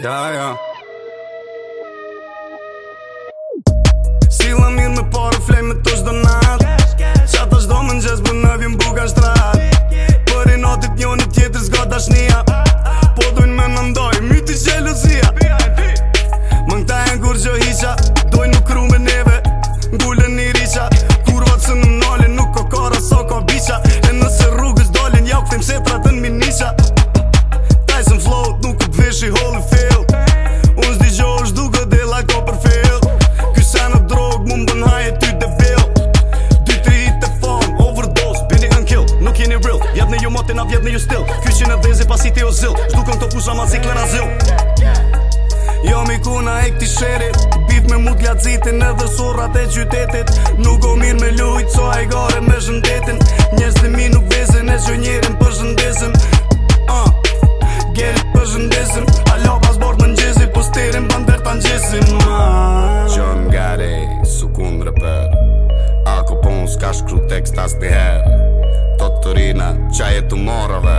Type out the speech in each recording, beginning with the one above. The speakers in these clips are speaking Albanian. Ja, ja Sila mirë me porë flej me tush dë natë Qa të shdo më në gjesë bë në vim buka shtrat Për i notit njën i tjetër zgo dashnia që në vezi pas i ti o zil Shdu të pusha ma cikle në zil Jo mi ku na e këti shërit Bif me mut lja edhe surrat e gjytetit Nuk o mirë me lujt co a i gare me zhëndetin Njerës dhe mi nuk veze në gjë njerën për zhëndesim uh, ah, Gjerit për zhëndesim Alo pas bord më nxezi Po së për në për të nxesim ah. Gjëm uh. gare su kundre për Ako pun s'ka shkru tekst as t'i her Totorina qa jetu morave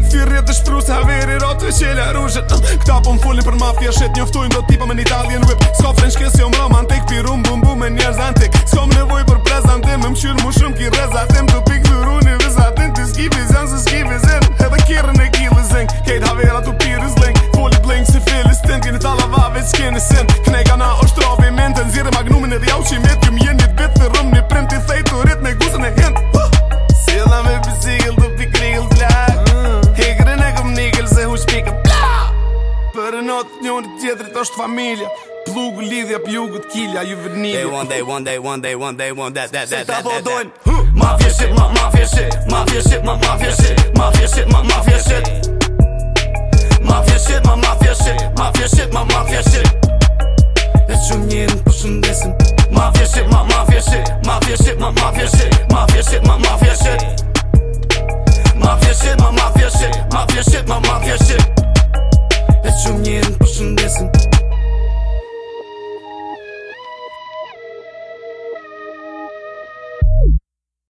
firri e të shpru se haveri rote qelja rushet ah, Këta po më fullin për mafia shet njoftojnë do tipa me n'italien whip S'ko frenç kës jo më romantik, pirun bum bum me njerëz antik S'ko më nevoj për prezantim, më më qyrë më shumë ki reza tim Të pik të runi vizatin, ti s'ki vizion se s'ki vizin Edhe kirën e kili zing, kejt havera t'u piri zling Fulli bling si filistin, kini tala vave t'skini sin Knega na o shtrovi minten, zire magnumin edhe jau qimit në një teatër tosh të familja plugh lidhja pyugut kila ju vëni Hey one day one day one day one day one day one day that that that mafia shit my mafia shit mafia shit my mafia shit mafia shit my mafia shit mafia shit my mafia shit mafia shit mafia shit my mafia shit my mafia shit mafia shit mafia shit my mafia shit mafia shit my mafia shit mafia shit mafia shit